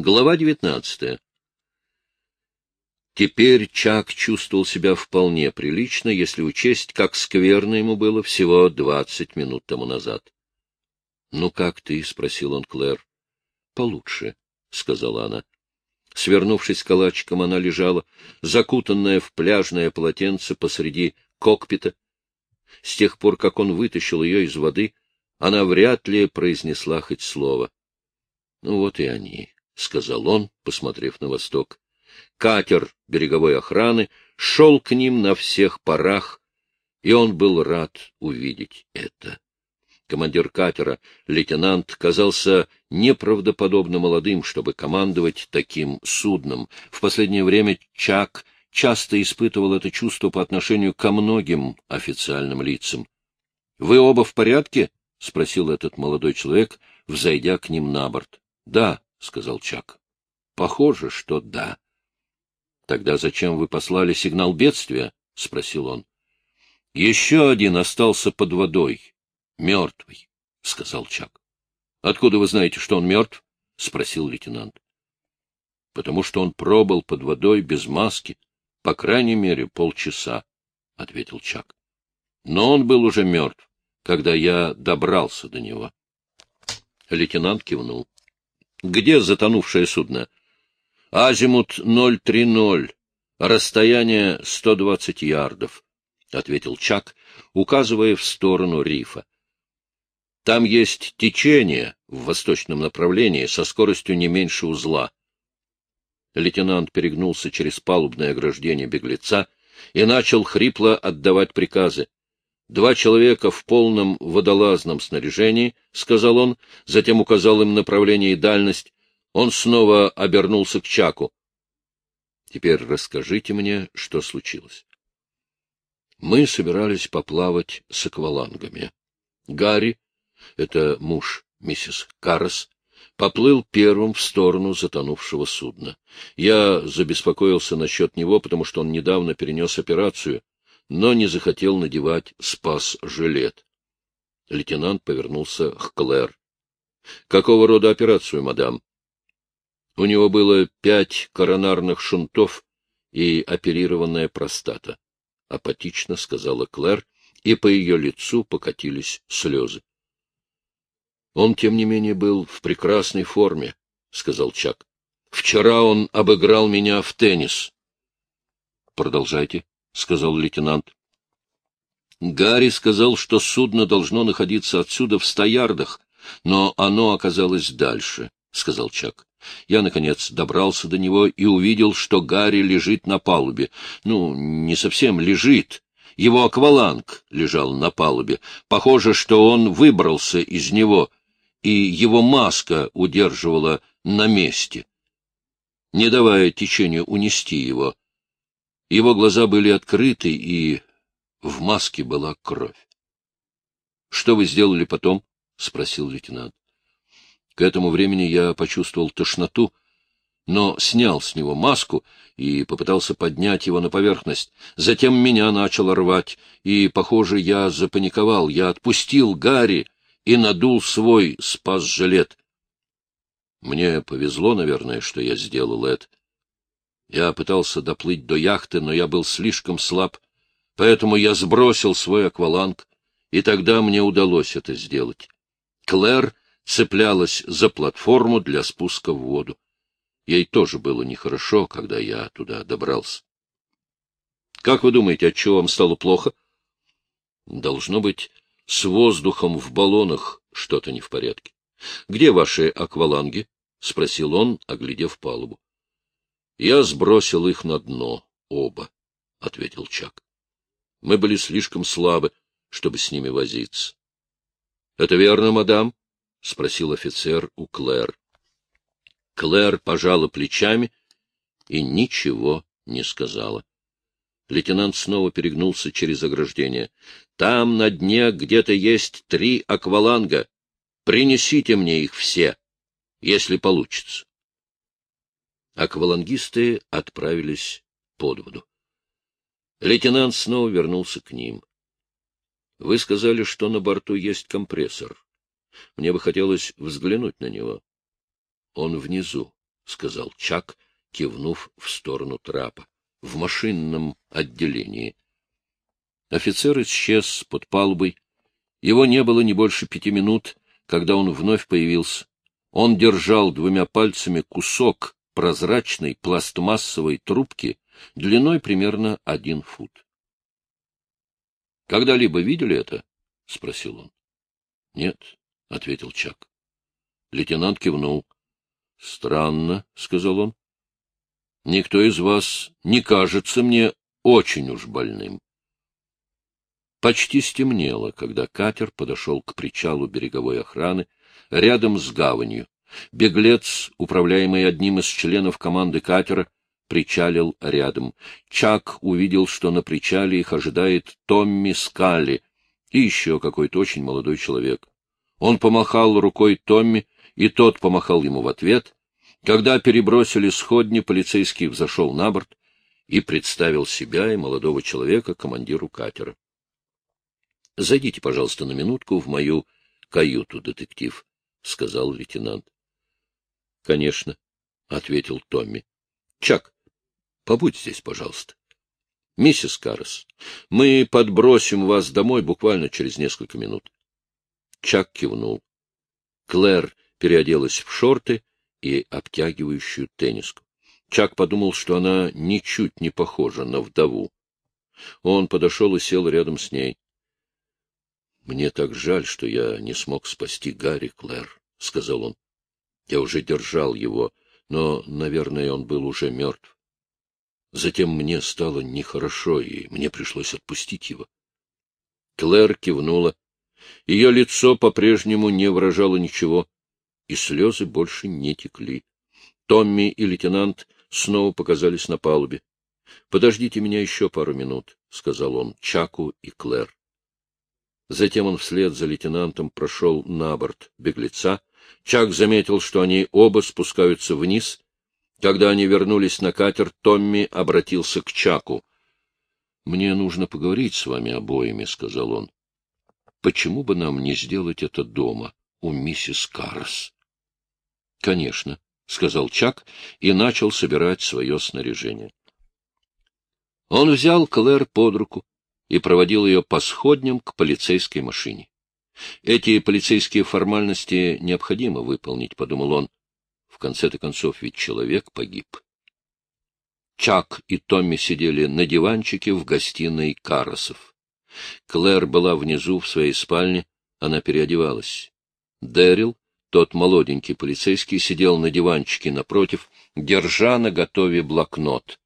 Глава девятнадцатая. Теперь Чак чувствовал себя вполне прилично, если учесть, как скверно ему было всего двадцать минут тому назад. — Ну как ты? — спросил он Клэр. — Получше, — сказала она. Свернувшись калачиком, она лежала, закутанная в пляжное полотенце посреди кокпита. С тех пор, как он вытащил ее из воды, она вряд ли произнесла хоть слово. — Ну вот и они, — сказал он, посмотрев на восток. Катер береговой охраны шел к ним на всех парах, и он был рад увидеть это. Командир катера, лейтенант, казался неправдоподобно молодым, чтобы командовать таким судном. В последнее время Чак часто испытывал это чувство по отношению ко многим официальным лицам. — Вы оба в порядке? — спросил этот молодой человек, взойдя к ним на борт. — Да, — сказал Чак. — Похоже, что да. Тогда зачем вы послали сигнал бедствия? — спросил он. — Еще один остался под водой. Мертвый, — сказал Чак. — Откуда вы знаете, что он мертв? — спросил лейтенант. — Потому что он пробыл под водой без маски, по крайней мере, полчаса, — ответил Чак. Но он был уже мертв, когда я добрался до него. Лейтенант кивнул. — Где затонувшее судно? Азимут 030, расстояние 120 ярдов, — ответил Чак, указывая в сторону рифа. Там есть течение в восточном направлении со скоростью не меньше узла. Лейтенант перегнулся через палубное ограждение беглеца и начал хрипло отдавать приказы. Два человека в полном водолазном снаряжении, — сказал он, затем указал им направление и дальность, он снова обернулся к Чаку. — Теперь расскажите мне, что случилось. Мы собирались поплавать с аквалангами. Гарри, это муж миссис Каррес, поплыл первым в сторону затонувшего судна. Я забеспокоился насчет него, потому что он недавно перенес операцию, но не захотел надевать спас-жилет. Лейтенант повернулся к Клэр. — Какого рода операцию, мадам? У него было пять коронарных шунтов и оперированная простата, — апатично сказала Клэр, и по ее лицу покатились слезы. — Он, тем не менее, был в прекрасной форме, — сказал Чак. — Вчера он обыграл меня в теннис. — Продолжайте, — сказал лейтенант. Гарри сказал, что судно должно находиться отсюда в ста ярдах, но оно оказалось дальше, — сказал Чак. Я, наконец, добрался до него и увидел, что Гарри лежит на палубе. Ну, не совсем лежит. Его акваланг лежал на палубе. Похоже, что он выбрался из него, и его маска удерживала на месте, не давая течению унести его. Его глаза были открыты, и в маске была кровь. — Что вы сделали потом? — спросил лейтенант. К этому времени я почувствовал тошноту, но снял с него маску и попытался поднять его на поверхность. Затем меня начало рвать, и, похоже, я запаниковал. Я отпустил Гарри и надул свой спас-жилет. Мне повезло, наверное, что я сделал это. Я пытался доплыть до яхты, но я был слишком слаб, поэтому я сбросил свой акваланг, и тогда мне удалось это сделать. Клэр цеплялась за платформу для спуска в воду. Ей тоже было нехорошо, когда я туда добрался. — Как вы думаете, от чего вам стало плохо? — Должно быть, с воздухом в баллонах что-то не в порядке. — Где ваши акваланги? — спросил он, оглядев палубу. — Я сбросил их на дно, оба, — ответил Чак. — Мы были слишком слабы, чтобы с ними возиться. — Это верно, мадам? — спросил офицер у Клэр. Клэр пожала плечами и ничего не сказала. Лейтенант снова перегнулся через ограждение. — Там на дне где-то есть три акваланга. Принесите мне их все, если получится. Аквалангисты отправились под воду. Лейтенант снова вернулся к ним. — Вы сказали, что на борту есть компрессор. Мне бы хотелось взглянуть на него. — Он внизу, — сказал Чак, кивнув в сторону трапа. — В машинном отделении. Офицер исчез под палубой. Его не было не больше пяти минут, когда он вновь появился. Он держал двумя пальцами кусок прозрачной пластмассовой трубки длиной примерно один фут. — Когда-либо видели это? — спросил он. — Нет, — ответил Чак. Лейтенант кивнул. — Странно, — сказал он. — Никто из вас не кажется мне очень уж больным. Почти стемнело, когда катер подошел к причалу береговой охраны рядом с гаванью. Беглец, управляемый одним из членов команды катера, причалил рядом. Чак увидел, что на причале их ожидает Томми Скалли и еще какой-то очень молодой человек. Он помахал рукой Томми, и тот помахал ему в ответ. Когда перебросили сходни, полицейский взошел на борт и представил себя и молодого человека командиру катера. — Зайдите, пожалуйста, на минутку в мою каюту, детектив, — сказал лейтенант. — Конечно, — ответил Томми. — Чак, побудь здесь, пожалуйста. Миссис Каррес, мы подбросим вас домой буквально через несколько минут. Чак кивнул. Клэр переоделась в шорты и обтягивающую тенниску. Чак подумал, что она ничуть не похожа на вдову. Он подошел и сел рядом с ней. — Мне так жаль, что я не смог спасти Гарри, Клэр, — сказал он. Я уже держал его, но, наверное, он был уже мертв. Затем мне стало нехорошо, и мне пришлось отпустить его. Клэр кивнула. Ее лицо по-прежнему не выражало ничего, и слезы больше не текли. Томми и лейтенант снова показались на палубе. — Подождите меня еще пару минут, — сказал он Чаку и Клэр. Затем он вслед за лейтенантом прошел на борт беглеца. Чак заметил, что они оба спускаются вниз. Когда они вернулись на катер, Томми обратился к Чаку. — Мне нужно поговорить с вами обоими, — сказал он. — Почему бы нам не сделать это дома, у миссис Карс? — Конечно, — сказал Чак и начал собирать свое снаряжение. Он взял Клэр под руку и проводил ее по сходням к полицейской машине. Эти полицейские формальности необходимо выполнить, — подумал он. В конце-то концов, ведь человек погиб. Чак и Томми сидели на диванчике в гостиной Каросов. Клэр была внизу в своей спальне, она переодевалась. Дэрил, тот молоденький полицейский, сидел на диванчике напротив, держа на готове блокнот.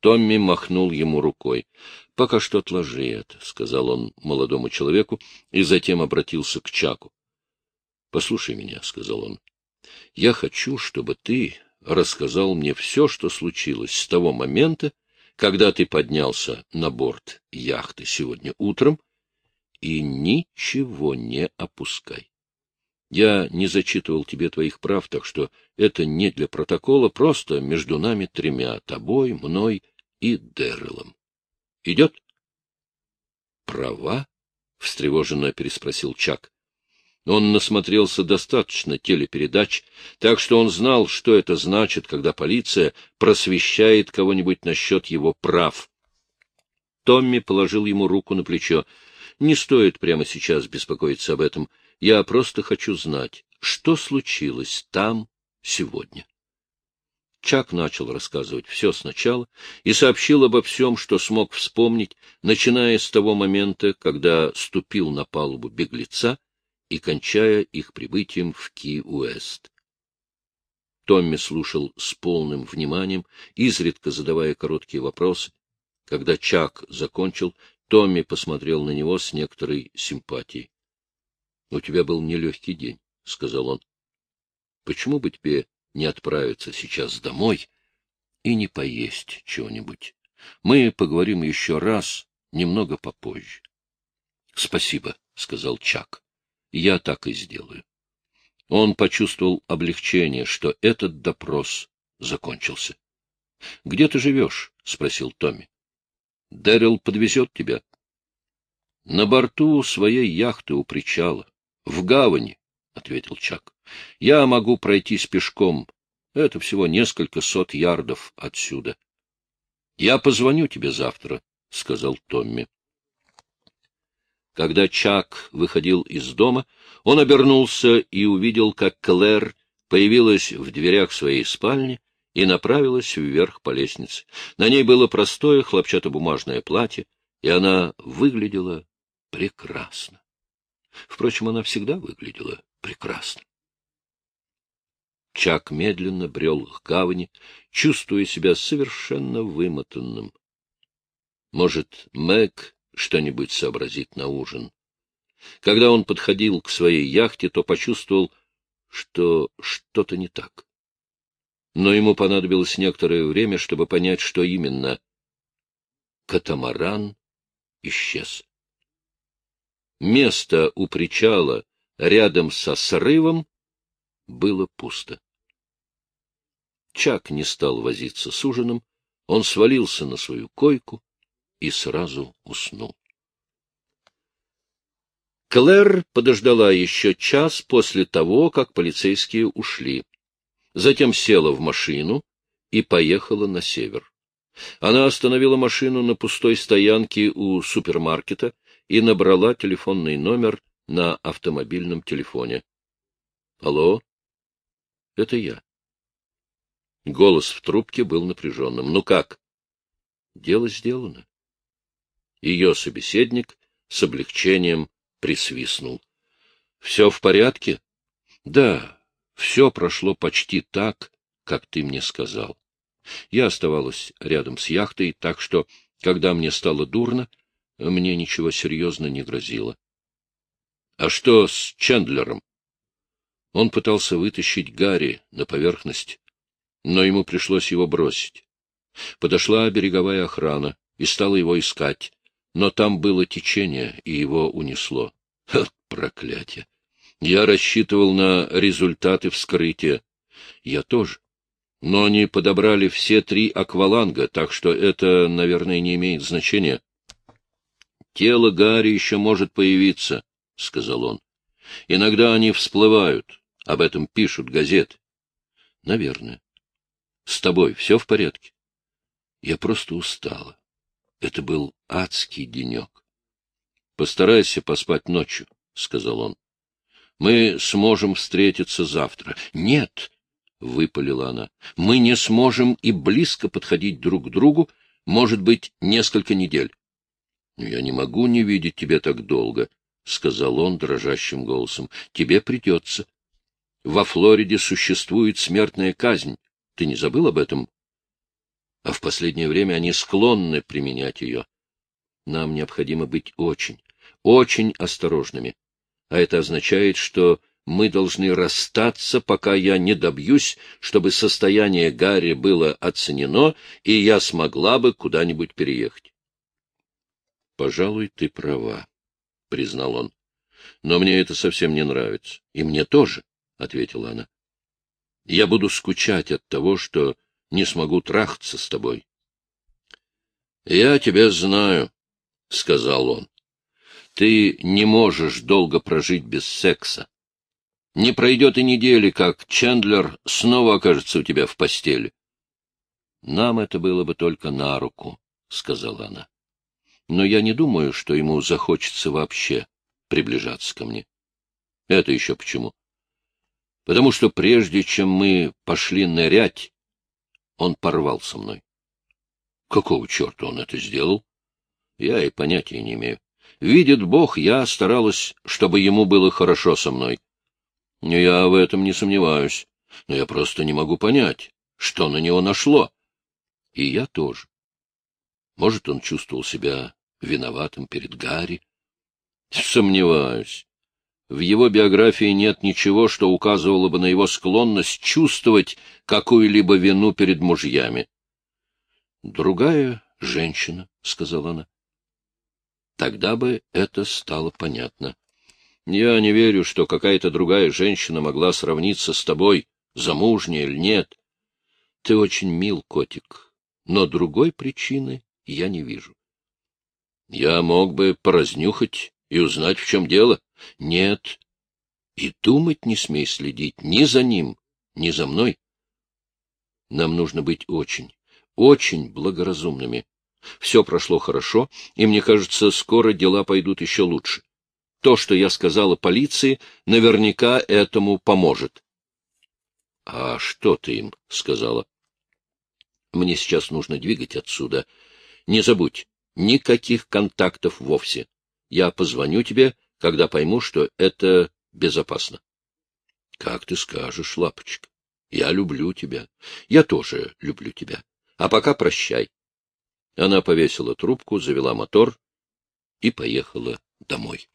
Томми махнул ему рукой. — Пока что отложи это, — сказал он молодому человеку и затем обратился к Чаку. — Послушай меня, — сказал он. — Я хочу, чтобы ты рассказал мне все, что случилось с того момента, когда ты поднялся на борт яхты сегодня утром, и ничего не опускай. Я не зачитывал тебе твоих прав, так что это не для протокола, просто между нами тремя, тобой, мной и Дэррелом. Идет? — Права? — встревоженно переспросил Чак. Он насмотрелся достаточно телепередач, так что он знал, что это значит, когда полиция просвещает кого-нибудь насчет его прав. Томми положил ему руку на плечо. — Не стоит прямо сейчас беспокоиться об этом. Я просто хочу знать, что случилось там сегодня. Чак начал рассказывать все сначала и сообщил обо всем, что смог вспомнить, начиная с того момента, когда ступил на палубу беглеца и кончая их прибытием в Ки-Уэст. Томми слушал с полным вниманием, изредка задавая короткие вопросы. Когда Чак закончил, Томми посмотрел на него с некоторой симпатией. — У тебя был нелегкий день, — сказал он. — Почему бы тебе не отправиться сейчас домой и не поесть чего-нибудь. Мы поговорим еще раз, немного попозже. — Спасибо, — сказал Чак. — Я так и сделаю. Он почувствовал облегчение, что этот допрос закончился. — Где ты живешь? — спросил Томми. — Дэрил подвезет тебя. — На борту своей яхты у причала. — В гавани, — ответил Чак. — Я могу пройтись пешком. Это всего несколько сот ярдов отсюда. — Я позвоню тебе завтра, — сказал Томми. Когда Чак выходил из дома, он обернулся и увидел, как Клэр появилась в дверях своей спальни и направилась вверх по лестнице. На ней было простое хлопчатобумажное платье, и она выглядела прекрасно. Впрочем, она всегда выглядела прекрасно. Чак медленно брел к гавани, чувствуя себя совершенно вымотанным. Может, Мэг что-нибудь сообразит на ужин. Когда он подходил к своей яхте, то почувствовал, что что-то не так. Но ему понадобилось некоторое время, чтобы понять, что именно. Катамаран исчез. Место у причала рядом со срывом было пусто. Чак не стал возиться с ужином, он свалился на свою койку и сразу уснул. Клэр подождала еще час после того, как полицейские ушли. Затем села в машину и поехала на север. Она остановила машину на пустой стоянке у супермаркета и набрала телефонный номер на автомобильном телефоне. — Алло? — Это я. Голос в трубке был напряженным. — Ну как? — Дело сделано. Ее собеседник с облегчением присвистнул. — Все в порядке? — Да, все прошло почти так, как ты мне сказал. Я оставалась рядом с яхтой, так что, когда мне стало дурно, мне ничего серьезно не грозило. — А что с Чендлером? Он пытался вытащить Гарри на поверхность, но ему пришлось его бросить. Подошла береговая охрана и стала его искать, но там было течение, и его унесло. От проклятие! Я рассчитывал на результаты вскрытия. Я тоже. Но они подобрали все три акваланга, так что это, наверное, не имеет значения. Тело Гарри еще может появиться, — сказал он. Иногда они всплывают, об этом пишут газеты. Наверное. С тобой все в порядке? Я просто устала. Это был адский денек. — Постарайся поспать ночью, — сказал он. — Мы сможем встретиться завтра. — Нет, — выпалила она, — мы не сможем и близко подходить друг к другу, может быть, несколько недель. — Я не могу не видеть тебя так долго, — сказал он дрожащим голосом. — Тебе придется. Во Флориде существует смертная казнь. Ты не забыл об этом? а в последнее время они склонны применять ее. Нам необходимо быть очень, очень осторожными. А это означает, что мы должны расстаться, пока я не добьюсь, чтобы состояние Гарри было оценено, и я смогла бы куда-нибудь переехать. — Пожалуй, ты права, — признал он. — Но мне это совсем не нравится. — И мне тоже, — ответила она. — Я буду скучать от того, что не смогу трахаться с тобой. — Я тебя знаю, — сказал он. — Ты не можешь долго прожить без секса. Не пройдет и недели, как Чендлер снова окажется у тебя в постели. — Нам это было бы только на руку, — сказала она. — Но я не думаю, что ему захочется вообще приближаться ко мне. — Это еще почему? — Потому что прежде чем мы пошли нырять, он порвал со мной. Какого черта он это сделал? Я и понятия не имею. Видит Бог, я старалась, чтобы ему было хорошо со мной. Я в этом не сомневаюсь, но я просто не могу понять, что на него нашло. И я тоже. Может, он чувствовал себя виноватым перед Гарри? Сомневаюсь. В его биографии нет ничего, что указывало бы на его склонность чувствовать какую-либо вину перед мужьями. — Другая женщина, — сказала она. Тогда бы это стало понятно. Я не верю, что какая-то другая женщина могла сравниться с тобой, замужняя или нет. Ты очень мил, котик, но другой причины я не вижу. Я мог бы поразнюхать и узнать, в чем дело. Нет. И думать не смей следить ни за ним, ни за мной. Нам нужно быть очень, очень благоразумными. Все прошло хорошо, и, мне кажется, скоро дела пойдут еще лучше. То, что я сказала полиции, наверняка этому поможет. — А что ты им сказала? — Мне сейчас нужно двигать отсюда. Не забудь, никаких контактов вовсе. Я позвоню тебе, когда пойму, что это безопасно. — Как ты скажешь, лапочка. Я люблю тебя. Я тоже люблю тебя. А пока прощай. Она повесила трубку, завела мотор и поехала домой.